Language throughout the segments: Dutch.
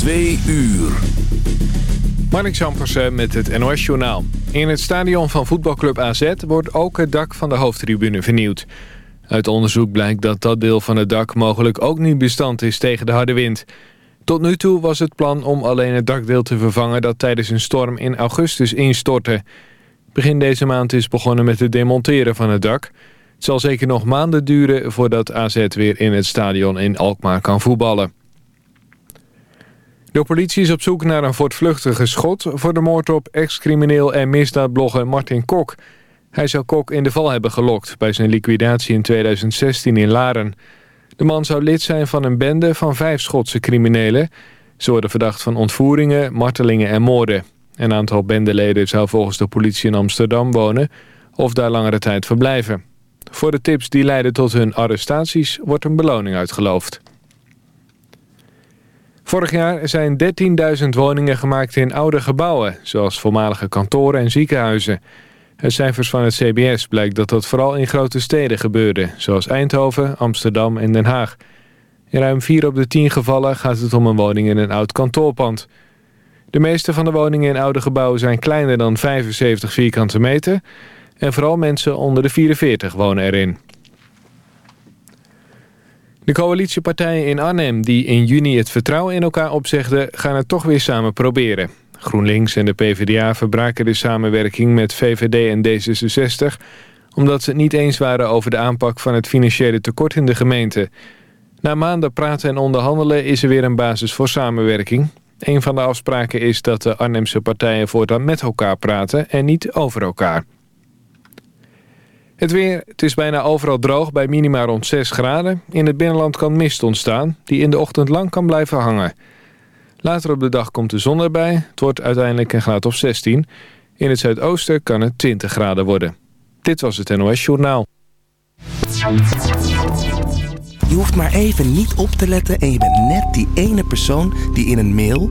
Twee uur. Marnik Zampersen met het NOS-journaal. In het stadion van voetbalclub AZ wordt ook het dak van de hoofdtribune vernieuwd. Uit onderzoek blijkt dat dat deel van het dak mogelijk ook niet bestand is tegen de harde wind. Tot nu toe was het plan om alleen het dakdeel te vervangen dat tijdens een storm in augustus instortte. Begin deze maand is begonnen met het demonteren van het dak. Het zal zeker nog maanden duren voordat AZ weer in het stadion in Alkmaar kan voetballen. De politie is op zoek naar een voortvluchtige schot... voor de moord op ex-crimineel en misdaadblogger Martin Kok. Hij zou Kok in de val hebben gelokt... bij zijn liquidatie in 2016 in Laren. De man zou lid zijn van een bende van vijf Schotse criminelen. Ze worden verdacht van ontvoeringen, martelingen en moorden. Een aantal bendeleden zou volgens de politie in Amsterdam wonen... of daar langere tijd verblijven. Voor de tips die leiden tot hun arrestaties wordt een beloning uitgeloofd. Vorig jaar zijn 13.000 woningen gemaakt in oude gebouwen... zoals voormalige kantoren en ziekenhuizen. Uit cijfers van het CBS blijkt dat dat vooral in grote steden gebeurde... zoals Eindhoven, Amsterdam en Den Haag. In ruim 4 op de 10 gevallen gaat het om een woning in een oud kantoorpand. De meeste van de woningen in oude gebouwen zijn kleiner dan 75 vierkante meter... en vooral mensen onder de 44 wonen erin. De coalitiepartijen in Arnhem die in juni het vertrouwen in elkaar opzegden... gaan het toch weer samen proberen. GroenLinks en de PvdA verbraken de samenwerking met VVD en D66... omdat ze het niet eens waren over de aanpak van het financiële tekort in de gemeente. Na maanden praten en onderhandelen is er weer een basis voor samenwerking. Een van de afspraken is dat de Arnhemse partijen voortaan met elkaar praten en niet over elkaar. Het weer, het is bijna overal droog bij minima rond 6 graden. In het binnenland kan mist ontstaan, die in de ochtend lang kan blijven hangen. Later op de dag komt de zon erbij. Het wordt uiteindelijk een graad of 16. In het zuidoosten kan het 20 graden worden. Dit was het NOS Journaal. Je hoeft maar even niet op te letten en je bent net die ene persoon die in een mail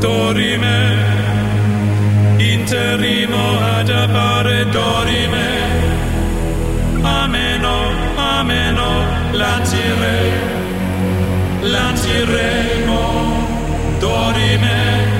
Dorime, interimo ad appare dorime. Ameno, ameno, lancire, lanciremo, dorime.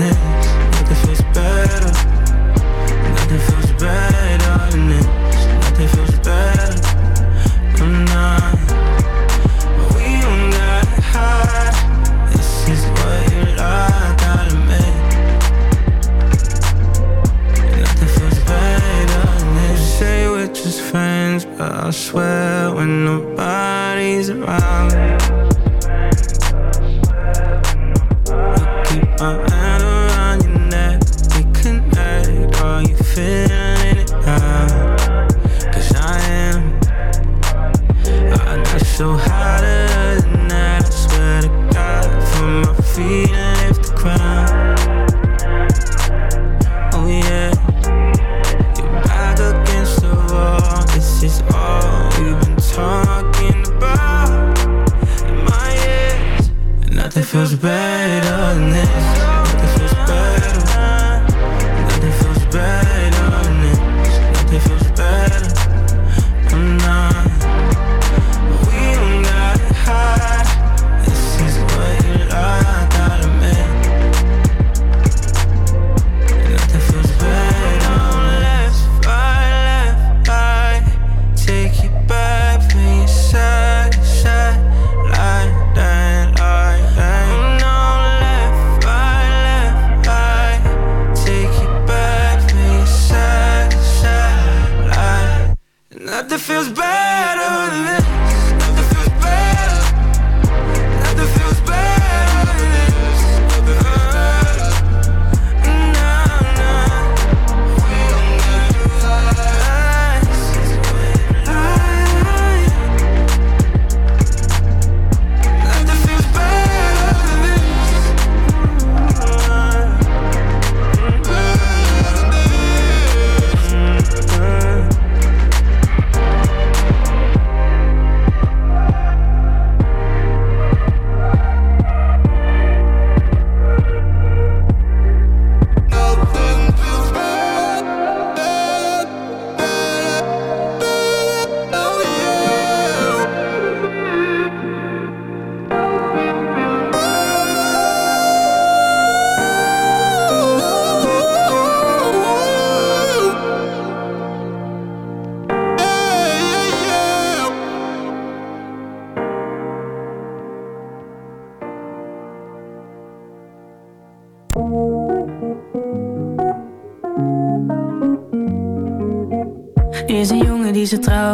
This. Nothing feels better. Nothing feels better than this. Nothing feels better. Not. We don't hide. This is what you like. Nothing feels better than this. Say we're just friends, but I swear when nobody's around.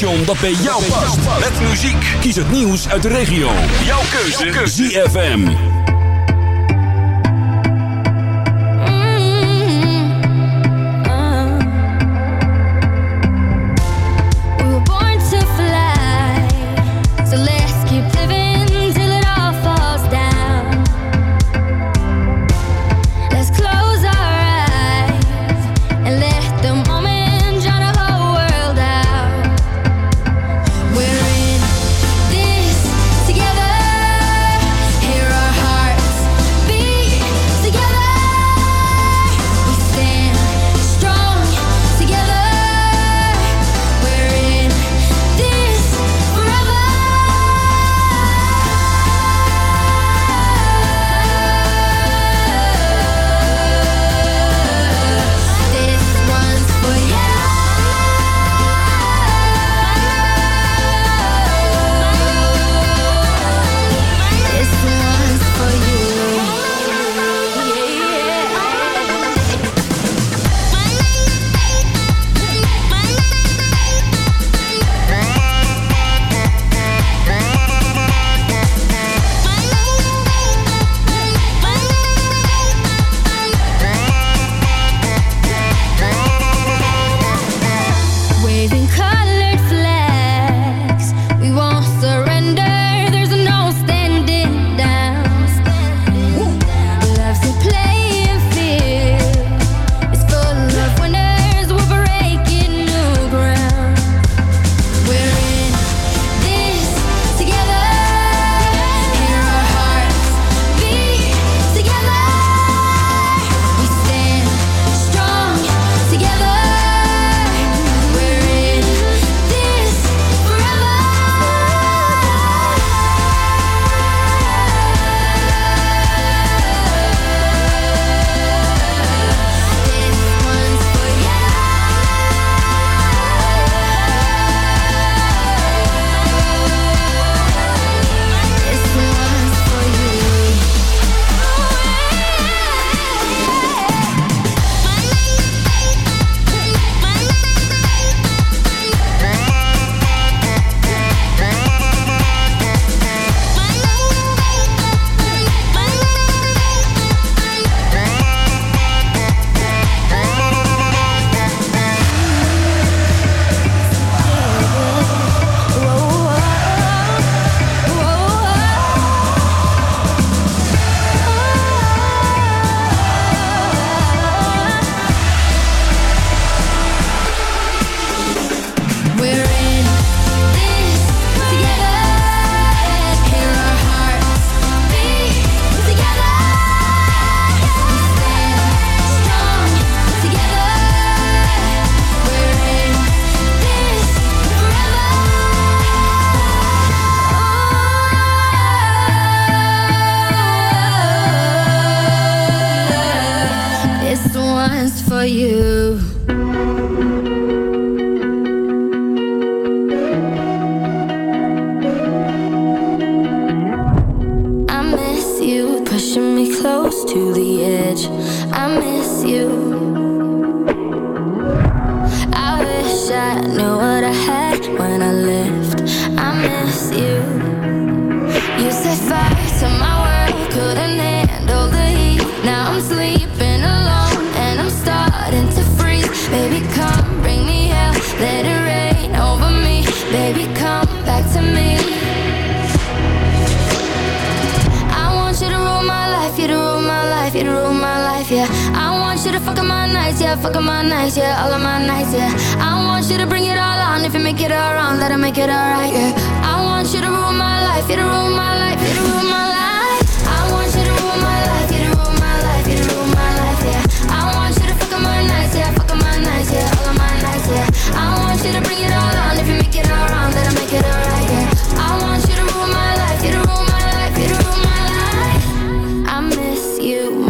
dat ben jou past. Met muziek. Kies het nieuws uit de regio. Jouw keuze. Jouw keuze. ZFM.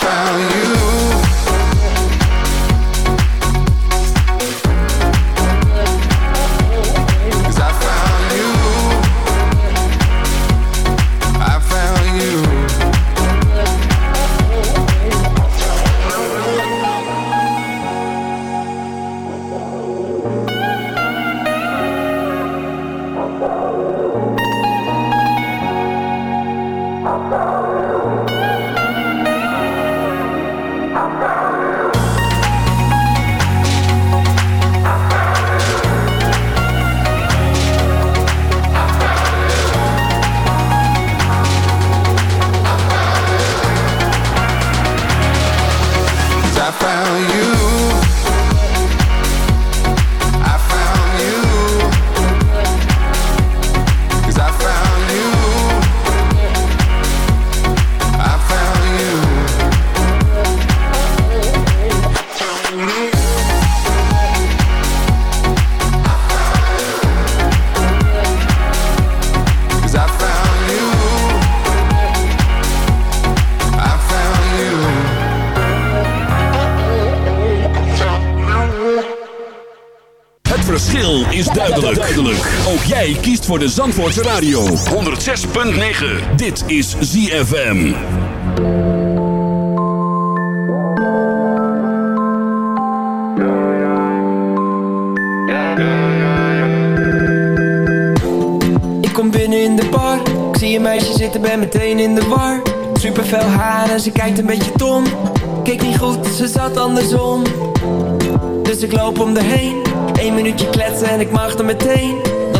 about you. Voor de Zandvoortse Radio. 106.9. Dit is ZFM. Ik kom binnen in de bar. Ik zie een meisje zitten, ben meteen in de war. Super fel haar en ze kijkt een beetje dom. Keek niet goed, ze zat andersom. Dus ik loop om de heen. Eén minuutje kletsen en ik mag er meteen.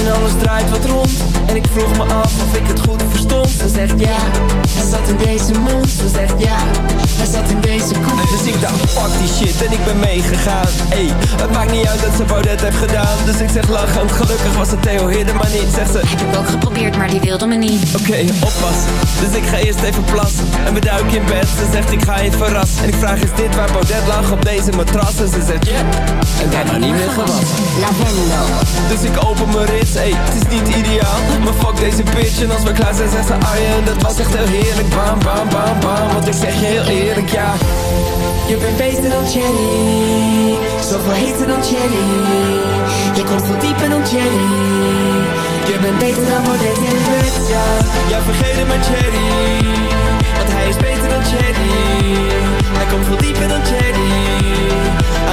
En alles draait wat rond. En ik vroeg me af of ik het goed Ze zegt ja, hij zat in deze mond Ze zegt ja, hij zat in deze kont Dus ik dacht fuck die shit en ik ben meegegaan Ey, het maakt niet uit dat ze Baudet heeft gedaan Dus ik zeg lachend, gelukkig was het Theo Hidden maar niet Zegt ze, Heb ik ook geprobeerd maar die wilde me niet Oké, oppassen. Dus ik ga eerst even plassen. En we duiken in bed. Ze zegt ik ga je verrassen. En ik vraag is dit waar Baudet lag op deze matras? En ze zegt ja. En daarna niet meer gewassen. Lavendel Dus ik open mijn rits. Ey, het is niet ideaal. Maar fuck deze bitch. En als we klaar zijn zegt ze Arjen. Dat was echt heel heerlijk. Bam, bam, bam, bam. Want ik zeg je heel eerlijk ja. Je bent beter dan Jenny. Zoveel heter dan Jenny. Je komt veel dieper dan Jenny. Je bent beter dan Baudet in bed, ja Ja, vergeet het maar Cherry Want hij is beter dan Cherry Hij komt veel dieper dan Cherry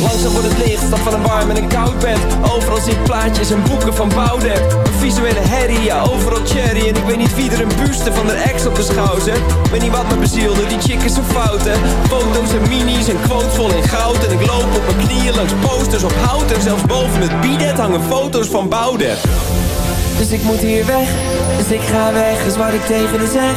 Langzaam wordt het licht, stap van een bar met een koud bed. Overal zie ik plaatjes en boeken van Boudewijn Een visuele herrie, ja overal cherry. En ik weet niet wie er een buste van de ex op de schouw zet Weet niet wat me bezielde, die chick is zo fout hè Foto's en minis en quotes vol in goud. En ik loop op mijn knieën langs posters op hout. En zelfs boven het bidet hangen foto's van Boudewijn dus ik moet hier weg, dus ik ga weg, is wat ik tegen haar zeg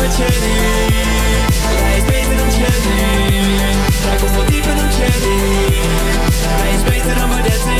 Hij is beter dan Cherry Hij komt veel dieper dan Cherry Hij is beter dan Baudet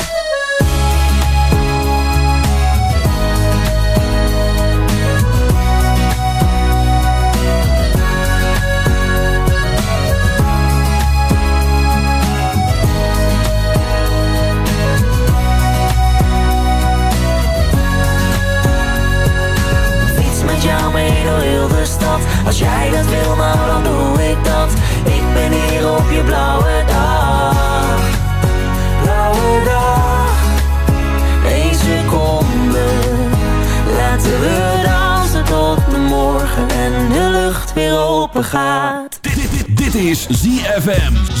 ZFM.